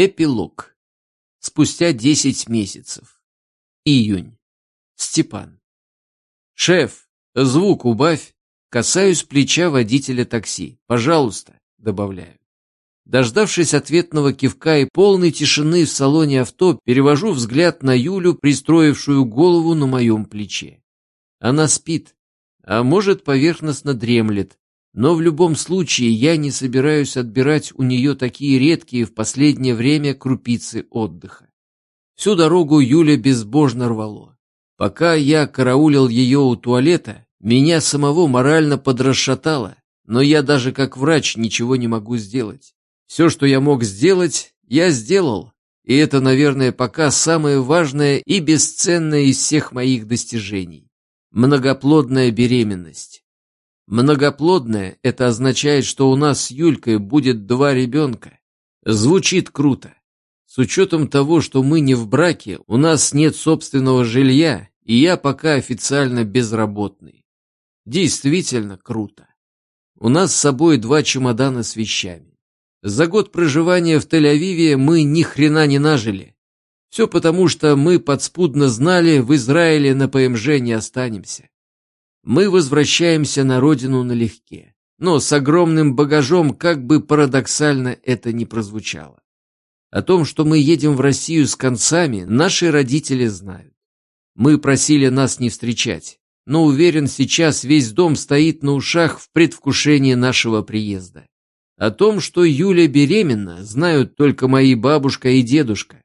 Эпилог. Спустя десять месяцев. Июнь. Степан. «Шеф, звук убавь!» Касаюсь плеча водителя такси. «Пожалуйста», — добавляю. Дождавшись ответного кивка и полной тишины в салоне авто, перевожу взгляд на Юлю, пристроившую голову на моем плече. Она спит, а может поверхностно дремлет, но в любом случае я не собираюсь отбирать у нее такие редкие в последнее время крупицы отдыха. Всю дорогу Юля безбожно рвало. Пока я караулил ее у туалета, меня самого морально подрасшатало, но я даже как врач ничего не могу сделать. Все, что я мог сделать, я сделал, и это, наверное, пока самое важное и бесценное из всех моих достижений. Многоплодная беременность. Многоплодная – это означает, что у нас с Юлькой будет два ребенка. Звучит круто. С учетом того, что мы не в браке, у нас нет собственного жилья, и я пока официально безработный. Действительно круто. У нас с собой два чемодана с вещами. За год проживания в Тель-Авиве мы ни хрена не нажили. Все потому, что мы подспудно знали, в Израиле на ПМЖ не останемся. Мы возвращаемся на родину налегке, но с огромным багажом, как бы парадоксально это ни прозвучало. О том, что мы едем в Россию с концами, наши родители знают. Мы просили нас не встречать, но уверен, сейчас весь дом стоит на ушах в предвкушении нашего приезда. О том, что Юля беременна, знают только мои бабушка и дедушка.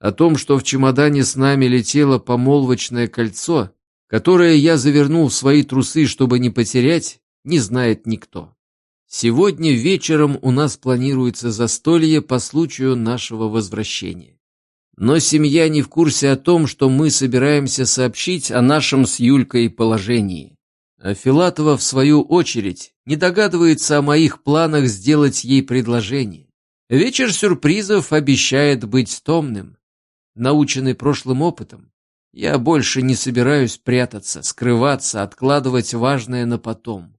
О том, что в чемодане с нами летело помолвочное кольцо, которое я завернул в свои трусы, чтобы не потерять, не знает никто. Сегодня вечером у нас планируется застолье по случаю нашего возвращения. Но семья не в курсе о том, что мы собираемся сообщить о нашем с Юлькой положении. А Филатова, в свою очередь, не догадывается о моих планах сделать ей предложение. Вечер сюрпризов обещает быть томным. Наученный прошлым опытом, я больше не собираюсь прятаться, скрываться, откладывать важное на потом.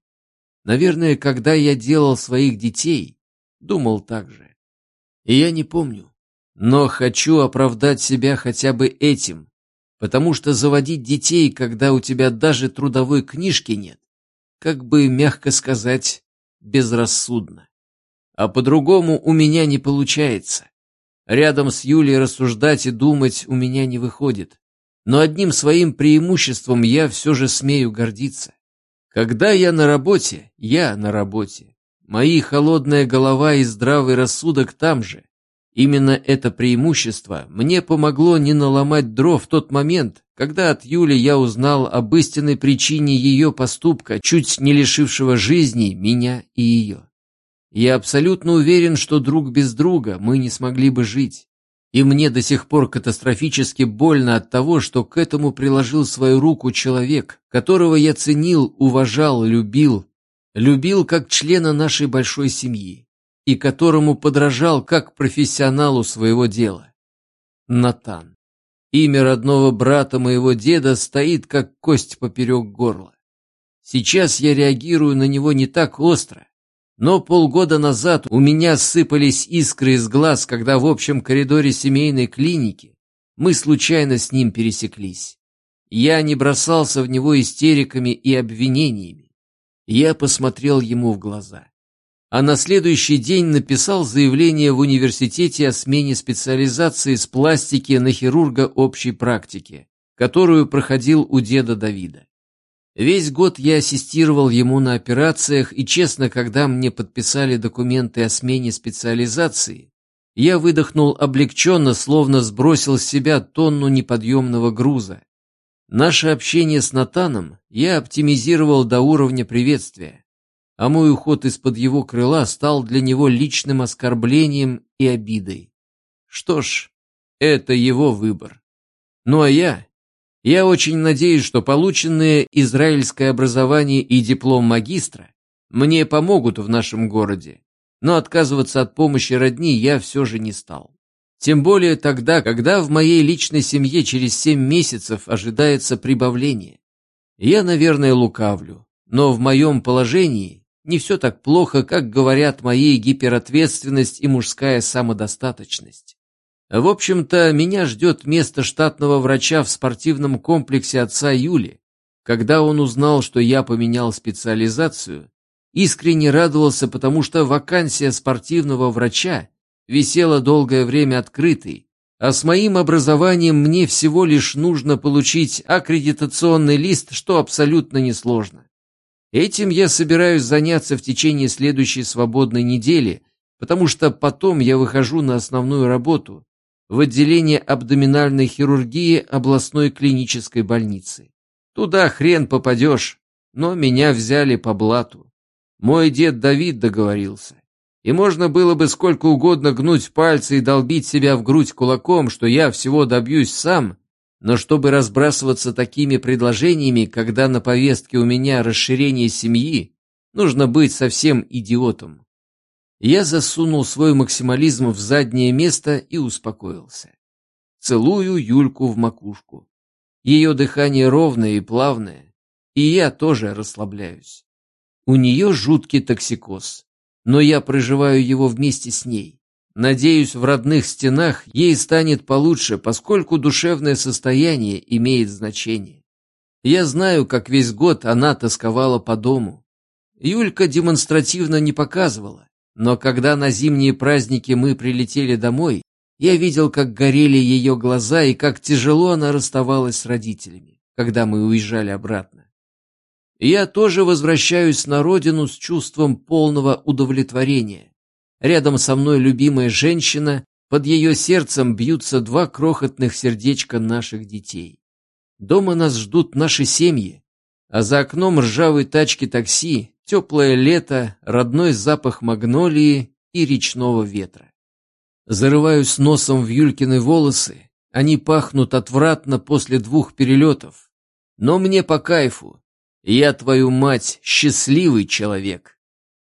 Наверное, когда я делал своих детей, думал так же. И я не помню, но хочу оправдать себя хотя бы этим, потому что заводить детей, когда у тебя даже трудовой книжки нет, как бы, мягко сказать, безрассудно. А по-другому у меня не получается. Рядом с Юлей рассуждать и думать у меня не выходит но одним своим преимуществом я все же смею гордиться. Когда я на работе, я на работе. Мои холодная голова и здравый рассудок там же. Именно это преимущество мне помогло не наломать дров в тот момент, когда от Юли я узнал об истинной причине ее поступка, чуть не лишившего жизни меня и ее. Я абсолютно уверен, что друг без друга мы не смогли бы жить. И мне до сих пор катастрофически больно от того, что к этому приложил свою руку человек, которого я ценил, уважал, любил, любил как члена нашей большой семьи и которому подражал как профессионалу своего дела. Натан. Имя родного брата моего деда стоит как кость поперек горла. Сейчас я реагирую на него не так остро, но полгода назад у меня сыпались искры из глаз, когда в общем коридоре семейной клиники мы случайно с ним пересеклись. Я не бросался в него истериками и обвинениями. Я посмотрел ему в глаза. А на следующий день написал заявление в университете о смене специализации с пластики на хирурга общей практики, которую проходил у деда Давида. Весь год я ассистировал ему на операциях, и честно, когда мне подписали документы о смене специализации, я выдохнул облегченно, словно сбросил с себя тонну неподъемного груза. Наше общение с Натаном я оптимизировал до уровня приветствия, а мой уход из-под его крыла стал для него личным оскорблением и обидой. Что ж, это его выбор. Ну а я я очень надеюсь, что полученное израильское образование и диплом магистра мне помогут в нашем городе, но отказываться от помощи родни я все же не стал. Тем более тогда, когда в моей личной семье через семь месяцев ожидается прибавление. Я, наверное, лукавлю, но в моем положении не все так плохо, как говорят мои гиперответственность и мужская самодостаточность. В общем-то, меня ждет место штатного врача в спортивном комплексе отца Юли. Когда он узнал, что я поменял специализацию, искренне радовался, потому что вакансия спортивного врача висела долгое время открытой, а с моим образованием мне всего лишь нужно получить аккредитационный лист, что абсолютно несложно. Этим я собираюсь заняться в течение следующей свободной недели, потому что потом я выхожу на основную работу в отделение абдоминальной хирургии областной клинической больницы. Туда хрен попадешь, но меня взяли по блату. Мой дед Давид договорился. И можно было бы сколько угодно гнуть пальцы и долбить себя в грудь кулаком, что я всего добьюсь сам, но чтобы разбрасываться такими предложениями, когда на повестке у меня расширение семьи, нужно быть совсем идиотом. Я засунул свой максимализм в заднее место и успокоился. Целую Юльку в макушку. Ее дыхание ровное и плавное, и я тоже расслабляюсь. У нее жуткий токсикоз, но я проживаю его вместе с ней. Надеюсь, в родных стенах ей станет получше, поскольку душевное состояние имеет значение. Я знаю, как весь год она тосковала по дому. Юлька демонстративно не показывала, но когда на зимние праздники мы прилетели домой, я видел, как горели ее глаза и как тяжело она расставалась с родителями, когда мы уезжали обратно. Я тоже возвращаюсь на родину с чувством полного удовлетворения Рядом со мной любимая женщина, под ее сердцем бьются два крохотных сердечка наших детей. Дома нас ждут наши семьи, а за окном ржавой тачки такси, теплое лето, родной запах магнолии и речного ветра. Зарываюсь носом в Юлькины волосы, они пахнут отвратно после двух перелетов. Но мне по кайфу. Я, твою мать, счастливый человек.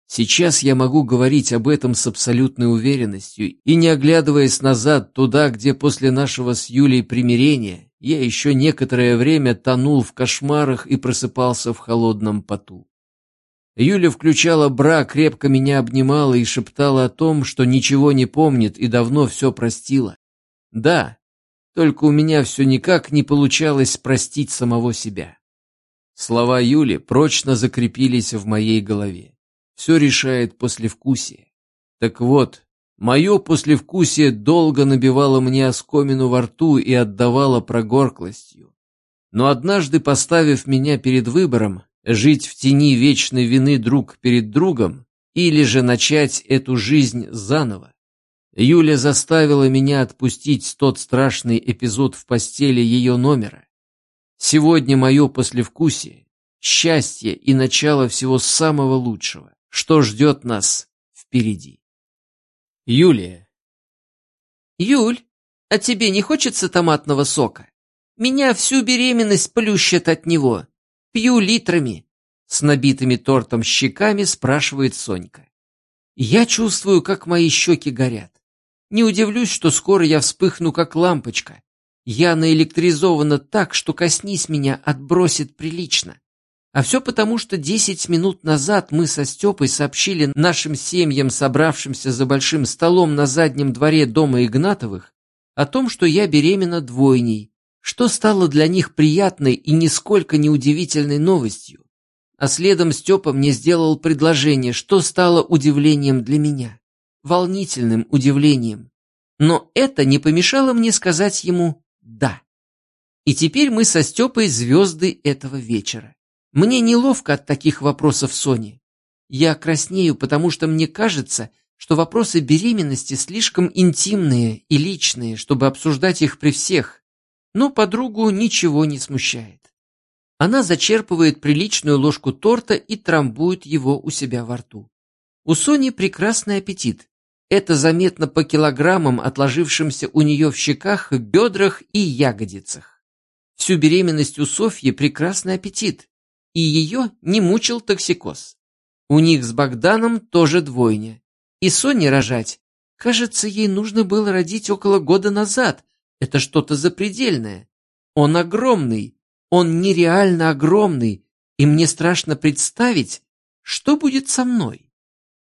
Сейчас я могу говорить об этом с абсолютной уверенностью и не оглядываясь назад туда, где после нашего с Юлей примирения я еще некоторое время тонул в кошмарах и просыпался в холодном поту. Юля включала бра, крепко меня обнимала и шептала о том, что ничего не помнит и давно все простила. Да, только у меня все никак не получалось простить самого себя. Слова Юли прочно закрепились в моей голове все решает послевкусие. Так вот, мое послевкусие долго набивало мне оскомину во рту и отдавало прогорклостью. Но однажды, поставив меня перед выбором, жить в тени вечной вины друг перед другом или же начать эту жизнь заново, Юля заставила меня отпустить тот страшный эпизод в постели ее номера. Сегодня мое послевкусие, счастье и начало всего самого лучшего что ждет нас впереди. Юлия. Юль, а тебе не хочется томатного сока? Меня всю беременность плющит от него. Пью литрами. С набитыми тортом щеками спрашивает Сонька. Я чувствую, как мои щеки горят. Не удивлюсь, что скоро я вспыхну, как лампочка. Я наэлектризована так, что коснись меня, отбросит прилично. А все потому, что десять минут назад мы со Степой сообщили нашим семьям, собравшимся за большим столом на заднем дворе дома Игнатовых, о том, что я беременна двойней, что стало для них приятной и нисколько не удивительной новостью. А следом Степа мне сделал предложение, что стало удивлением для меня, волнительным удивлением. Но это не помешало мне сказать ему «да». И теперь мы со Степой звезды этого вечера. Мне неловко от таких вопросов Сони. Я краснею, потому что мне кажется, что вопросы беременности слишком интимные и личные, чтобы обсуждать их при всех. Но подругу ничего не смущает. Она зачерпывает приличную ложку торта и трамбует его у себя во рту. У Сони прекрасный аппетит. Это заметно по килограммам, отложившимся у нее в щеках, бедрах и ягодицах. Всю беременность у Софьи прекрасный аппетит и ее не мучил токсикоз. У них с Богданом тоже двойня. И Соне рожать. Кажется, ей нужно было родить около года назад. Это что-то запредельное. Он огромный. Он нереально огромный. И мне страшно представить, Что будет со мной?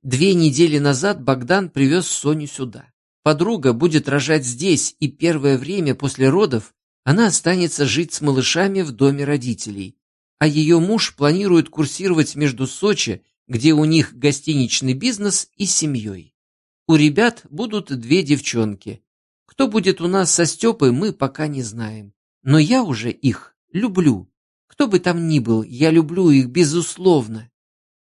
Две недели назад Богдан привез Соню сюда. Подруга будет рожать здесь, и первое время после родов она останется жить с малышами в доме родителей. А ее муж планирует курсировать между Сочи, где у них гостиничный бизнес, и семьей. У ребят будут две девчонки. Кто будет у нас со Степой, мы пока не знаем. Но я уже их люблю. Кто бы там ни был, я люблю их безусловно.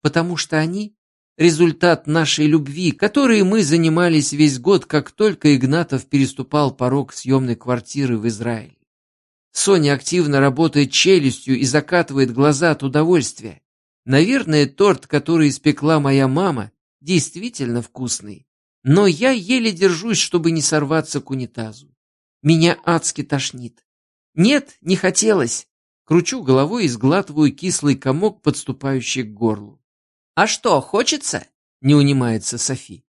Потому что они – результат нашей любви, которой мы занимались весь год, как только Игнатов переступал порог съемной квартиры в Израиле. Соня активно работает челюстью и закатывает глаза от удовольствия. Наверное, торт, который испекла моя мама, действительно вкусный. Но я еле держусь, чтобы не сорваться к унитазу. Меня адски тошнит. Нет, не хотелось. Кручу головой и сглатываю кислый комок, подступающий к горлу. «А что, хочется?» — не унимается Софи.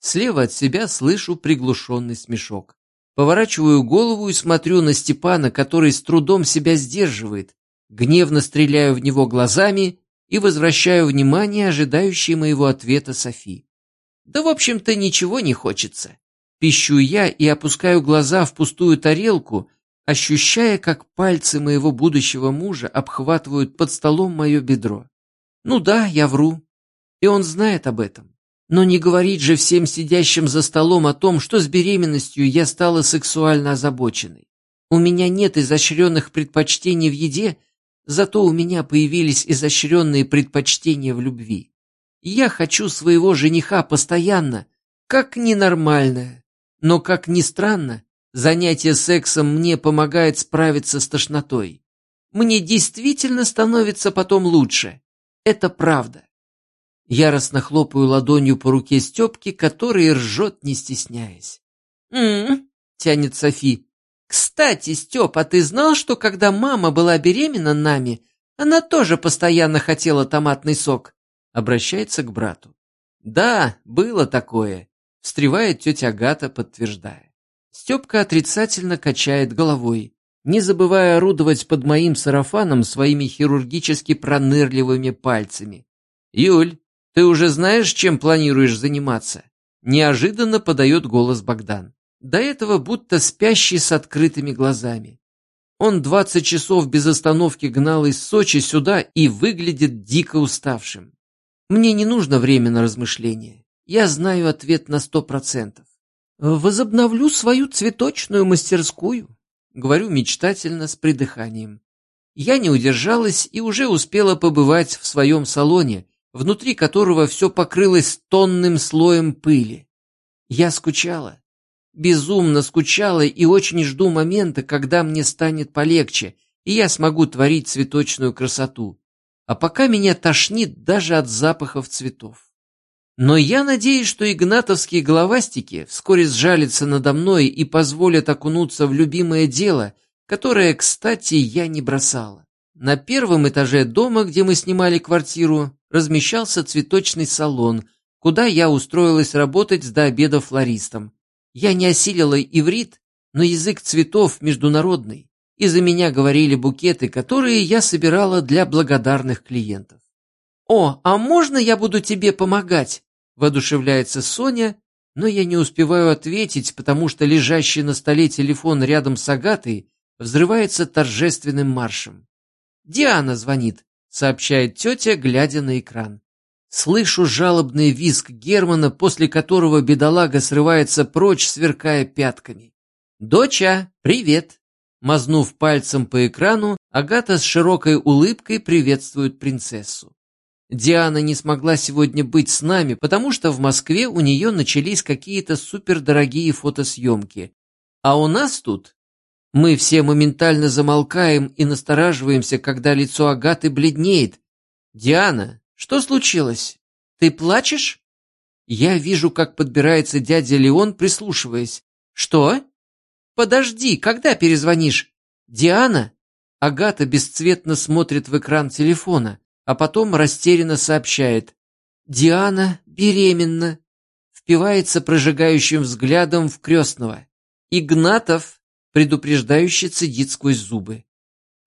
Слева от себя слышу приглушенный смешок. Поворачиваю голову и смотрю на Степана, который с трудом себя сдерживает. Гневно стреляю в него глазами и возвращаю внимание ожидающей моего ответа Софи. Да, в общем-то, ничего не хочется. Пищу я и опускаю глаза в пустую тарелку, ощущая, как пальцы моего будущего мужа обхватывают под столом мое бедро. Ну да, я вру. И он знает об этом. Но не говорит же всем сидящим за столом о том, что с беременностью я стала сексуально озабоченной. У меня нет изощренных предпочтений в еде, зато у меня появились изощренные предпочтения в любви. Я хочу своего жениха постоянно, как ненормальное. Но, как ни странно, занятие сексом мне помогает справиться с тошнотой. Мне действительно становится потом лучше. Это правда. Яростно хлопаю ладонью по руке Степки, который ржет, не стесняясь. «М-м-м», тянет Софи. «Кстати, Степ, а ты знал, что когда мама была беременна нами, она тоже постоянно хотела томатный сок?» обращается к брату. «Да, было такое», — встревает тетя Агата, подтверждая. Степка отрицательно качает головой, не забывая орудовать под моим сарафаном своими хирургически пронырливыми пальцами. «Юль, ты уже знаешь, чем планируешь заниматься?» Неожиданно подает голос Богдан. До этого будто спящий с открытыми глазами. Он двадцать часов без остановки гнал из Сочи сюда и выглядит дико уставшим. Мне не нужно время на размышления. Я знаю ответ на сто процентов. Возобновлю свою цветочную мастерскую, говорю мечтательно с придыханием. Я не удержалась и уже успела побывать в своем салоне, внутри которого все покрылось тонным слоем пыли. Я скучала, безумно скучала и очень жду момента, когда мне станет полегче, и я смогу творить цветочную красоту а пока меня тошнит даже от запахов цветов. Но я надеюсь, что игнатовские головастики вскоре сжалятся надо мной и позволят окунуться в любимое дело, которое, кстати, я не бросала. На первом этаже дома, где мы снимали квартиру, размещался цветочный салон, куда я устроилась работать до обеда флористом. Я не осилила иврит, но язык цветов международный и за меня говорили букеты, которые я собирала для благодарных клиентов. «О, а можно я буду тебе помогать?» – воодушевляется Соня, но я не успеваю ответить, потому что лежащий на столе телефон рядом с Агатой взрывается торжественным маршем. «Диана звонит», — сообщает тетя, глядя на экран. Слышу жалобный визг Германа, после которого бедолага срывается прочь, сверкая пятками. «Доча, привет!» Мазнув пальцем по экрану, Агата с широкой улыбкой приветствует принцессу. Диана не смогла сегодня быть с нами, потому что в Москве у нее начались какие-то супердорогие фотосъемки. А у нас тут... Мы все моментально замолкаем и настораживаемся, когда лицо Агаты бледнеет. «Диана, что случилось? Ты плачешь?» Я вижу, как подбирается дядя Леон, прислушиваясь. «Что?» «Подожди, когда перезвонишь?» «Диана?» Агата бесцветно смотрит в экран телефона, а потом растерянно сообщает. «Диана беременна!» Впивается прожигающим взглядом в крестного. «Игнатов!» Предупреждающе цедит сквозь зубы.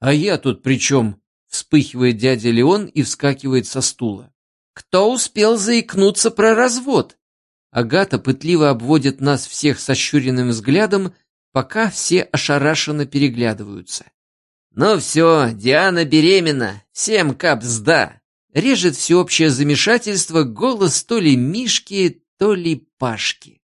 «А я тут при чем?» вспыхивает дядя Леон и вскакивает со стула. Кто успел заикнуться про развод? Агата пытливо обводит нас всех сощуренным взглядом, пока все ошарашенно переглядываются. «Ну все, Диана беременна, всем капсда!» Режет всеобщее замешательство голос то ли Мишки, то ли Пашки.